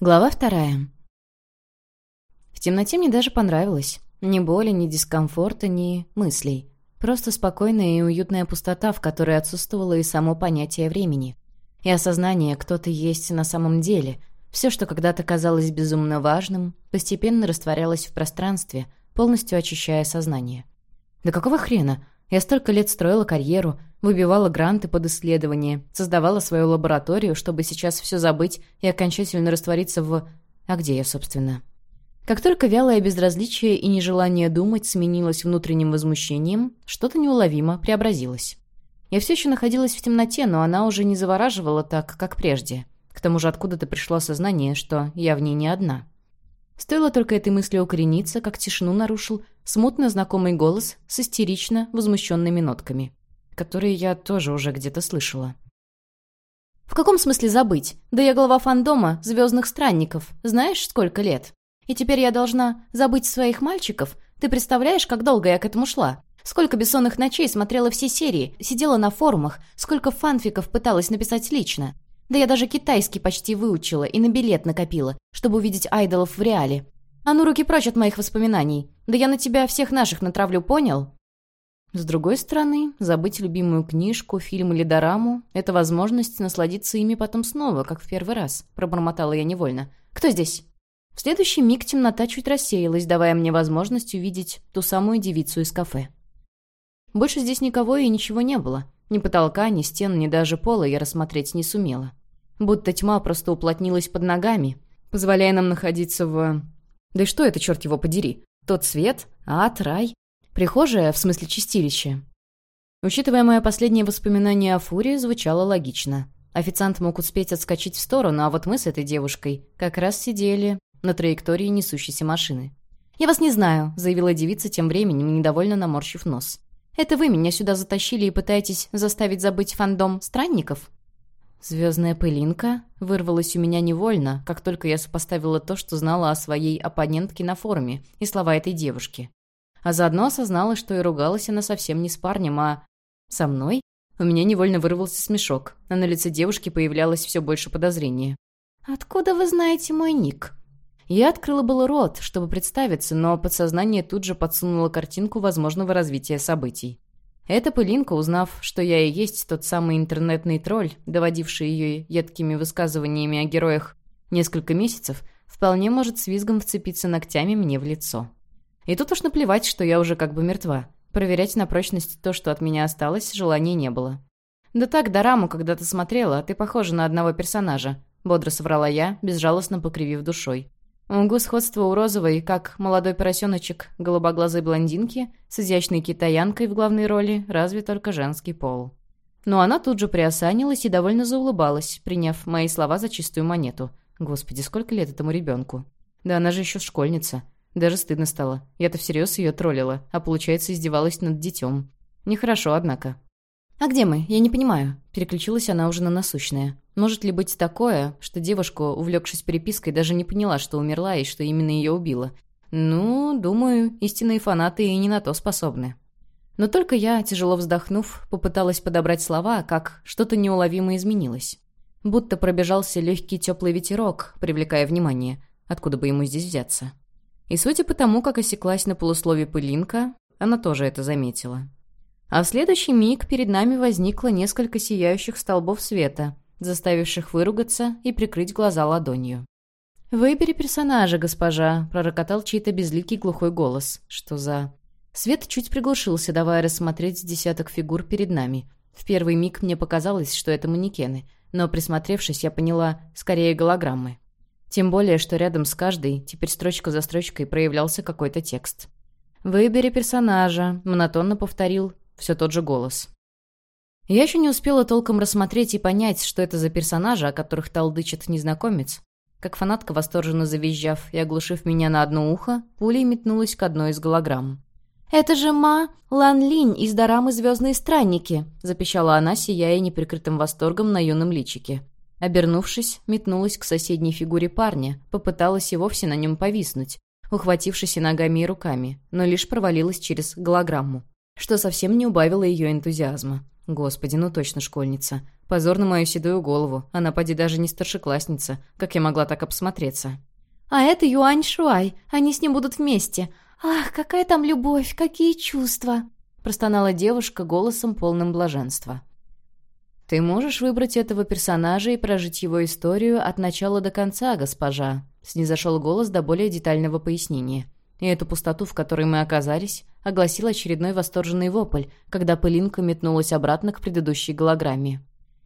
Глава вторая. В темноте мне даже понравилось. Ни боли, ни дискомфорта, ни мыслей. Просто спокойная и уютная пустота, в которой отсутствовало и само понятие времени. И осознание, кто ты есть на самом деле. Все, что когда-то казалось безумно важным, постепенно растворялось в пространстве, полностью очищая сознание. Да какого хрена? Я столько лет строила карьеру, выбивала гранты под исследование, создавала свою лабораторию, чтобы сейчас все забыть и окончательно раствориться в... А где я, собственно? Как только вялое безразличие и нежелание думать сменилось внутренним возмущением, что-то неуловимо преобразилось. Я все еще находилась в темноте, но она уже не завораживала так, как прежде. К тому же откуда-то пришло сознание, что я в ней не одна. Стоило только этой мысли укорениться, как тишину нарушил смутно знакомый голос с истерично возмущенными нотками которые я тоже уже где-то слышала. «В каком смысле забыть? Да я глава фандома «Звездных странников». Знаешь, сколько лет? И теперь я должна забыть своих мальчиков? Ты представляешь, как долго я к этому шла? Сколько бессонных ночей смотрела все серии, сидела на форумах, сколько фанфиков пыталась написать лично. Да я даже китайский почти выучила и на билет накопила, чтобы увидеть айдолов в реале. А ну, руки прочь от моих воспоминаний. Да я на тебя всех наших натравлю, понял?» С другой стороны, забыть любимую книжку, фильм или дораму — это возможность насладиться ими потом снова, как в первый раз, пробормотала я невольно. «Кто здесь?» В следующий миг темнота чуть рассеялась, давая мне возможность увидеть ту самую девицу из кафе. Больше здесь никого и ничего не было. Ни потолка, ни стен, ни даже пола я рассмотреть не сумела. Будто тьма просто уплотнилась под ногами, позволяя нам находиться в... Да и что это, черт его подери? Тот свет? Ад, рай? Прихожая, в смысле чистилище. Учитывая мое последнее воспоминание о Фуре, звучало логично. Официант мог успеть отскочить в сторону, а вот мы с этой девушкой как раз сидели на траектории несущейся машины. «Я вас не знаю», — заявила девица тем временем, недовольно наморщив нос. «Это вы меня сюда затащили и пытаетесь заставить забыть фандом странников?» «Звездная пылинка» вырвалась у меня невольно, как только я сопоставила то, что знала о своей оппонентке на форуме, и слова этой девушки а заодно осознала, что и ругалась она совсем не с парнем, а со мной. У меня невольно вырвался смешок, а на лице девушки появлялось все больше подозрения. «Откуда вы знаете мой ник?» Я открыла было рот, чтобы представиться, но подсознание тут же подсунуло картинку возможного развития событий. Эта пылинка, узнав, что я и есть тот самый интернетный тролль, доводивший ее едкими высказываниями о героях несколько месяцев, вполне может с визгом вцепиться ногтями мне в лицо. И тут уж наплевать, что я уже как бы мертва. Проверять на прочность то, что от меня осталось, желания не было. «Да так, Дораму когда-то смотрела, ты похожа на одного персонажа», — бодро соврала я, безжалостно покривив душой. Угу сходство у розовой, как молодой поросеночек голубоглазой блондинки с изящной китаянкой в главной роли, разве только женский пол. Но она тут же приосанилась и довольно заулыбалась, приняв мои слова за чистую монету. Господи, сколько лет этому ребенку? Да она же еще школьница. Даже стыдно стало. Я-то всерьез ее троллила, а получается издевалась над детем. Нехорошо, однако. «А где мы? Я не понимаю». Переключилась она уже на насущное. Может ли быть такое, что девушка, увлекшись перепиской, даже не поняла, что умерла и что именно ее убило? Ну, думаю, истинные фанаты и не на то способны. Но только я, тяжело вздохнув, попыталась подобрать слова, как что-то неуловимо изменилось. Будто пробежался легкий теплый ветерок, привлекая внимание. Откуда бы ему здесь взяться? И судя по тому, как осеклась на полуслове пылинка, она тоже это заметила. А в следующий миг перед нами возникло несколько сияющих столбов света, заставивших выругаться и прикрыть глаза ладонью. «Выбери персонажа, госпожа», — пророкотал чей-то безликий глухой голос. «Что за...» Свет чуть приглушился, давая рассмотреть десяток фигур перед нами. В первый миг мне показалось, что это манекены, но, присмотревшись, я поняла, скорее голограммы. Тем более, что рядом с каждой, теперь строчка за строчкой, проявлялся какой-то текст. «Выбери персонажа», — монотонно повторил все тот же голос. Я еще не успела толком рассмотреть и понять, что это за персонажи, о которых толдычит незнакомец. Как фанатка, восторженно завизжав и оглушив меня на одно ухо, пулей метнулась к одной из голограмм. «Это же Ма Лан Линь из дорамы «Звездные странники», — запищала она, сияя неприкрытым восторгом на юном личике. Обернувшись, метнулась к соседней фигуре парня, попыталась и вовсе на нем повиснуть, ухватившись и ногами и руками, но лишь провалилась через голограмму, что совсем не убавило ее энтузиазма. Господи, ну точно школьница. Позор на мою седую голову. Она поди даже не старшеклассница. Как я могла так обсмотреться? «А это Юань Шуай. Они с ним будут вместе. Ах, какая там любовь, какие чувства!» Простонала девушка голосом полным блаженства. «Ты можешь выбрать этого персонажа и прожить его историю от начала до конца, госпожа», снизошел голос до более детального пояснения. И эту пустоту, в которой мы оказались, огласил очередной восторженный вопль, когда пылинка метнулась обратно к предыдущей голограмме.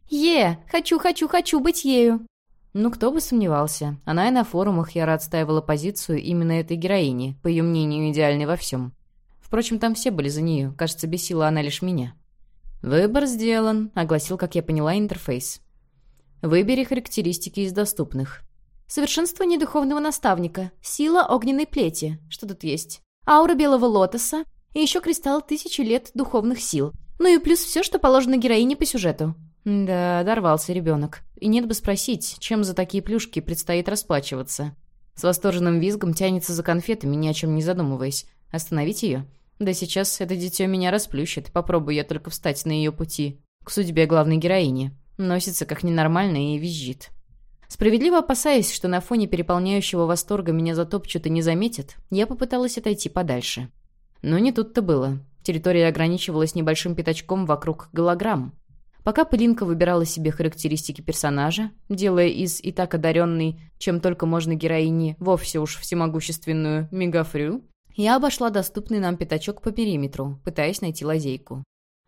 «Е! Хочу, хочу, хочу быть ею!» Ну, кто бы сомневался. Она и на форумах яро отстаивала позицию именно этой героини, по ее мнению, идеальной во всем. Впрочем, там все были за нее. Кажется, бесила она лишь меня. «Выбор сделан», — огласил, как я поняла, интерфейс. «Выбери характеристики из доступных». «Совершенствование духовного наставника. Сила огненной плети. Что тут есть? Аура белого лотоса. И еще кристалл тысячи лет духовных сил. Ну и плюс все, что положено героине по сюжету. Да, дорвался ребенок. И нет бы спросить, чем за такие плюшки предстоит расплачиваться. С восторженным визгом тянется за конфетами, ни о чем не задумываясь. Остановить ее? Да сейчас это дитё меня расплющит, попробую я только встать на ее пути. К судьбе главной героини. Носится как ненормально и визжит. Справедливо опасаясь, что на фоне переполняющего восторга меня затопчут и не заметят, я попыталась отойти подальше. Но не тут-то было. Территория ограничивалась небольшим пятачком вокруг голограмм. Пока Пылинка выбирала себе характеристики персонажа, делая из и так одаренной, чем только можно героини, вовсе уж всемогущественную Мегафрю, я обошла доступный нам пятачок по периметру, пытаясь найти лазейку.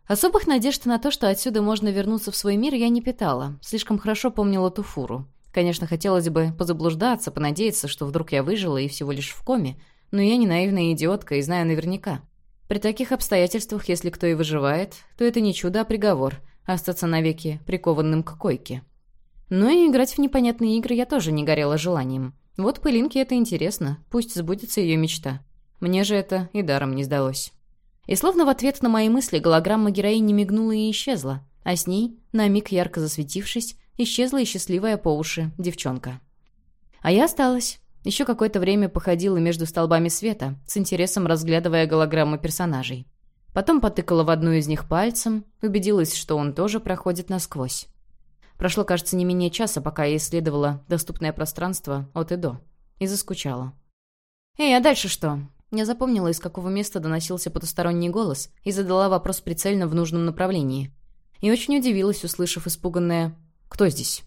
Особых надежд на то, что отсюда можно вернуться в свой мир, я не питала. Слишком хорошо помнила ту фуру. Конечно, хотелось бы позаблуждаться, понадеяться, что вдруг я выжила и всего лишь в коме, но я не наивная идиотка и знаю наверняка. При таких обстоятельствах, если кто и выживает, то это не чудо, а приговор — остаться навеки прикованным к койке. Но и играть в непонятные игры я тоже не горела желанием. Вот Пылинке это интересно, пусть сбудется ее мечта. Мне же это и даром не сдалось. И словно в ответ на мои мысли голограмма героини мигнула и исчезла, а с ней, на миг ярко засветившись, исчезла и счастливая по уши девчонка. А я осталась. Еще какое-то время походила между столбами света, с интересом разглядывая голограммы персонажей. Потом потыкала в одну из них пальцем, убедилась, что он тоже проходит насквозь. Прошло, кажется, не менее часа, пока я исследовала доступное пространство от и до. И заскучала. «Эй, а дальше что?» Я запомнила, из какого места доносился потусторонний голос, и задала вопрос прицельно в нужном направлении. И очень удивилась, услышав испуганное «Кто здесь?».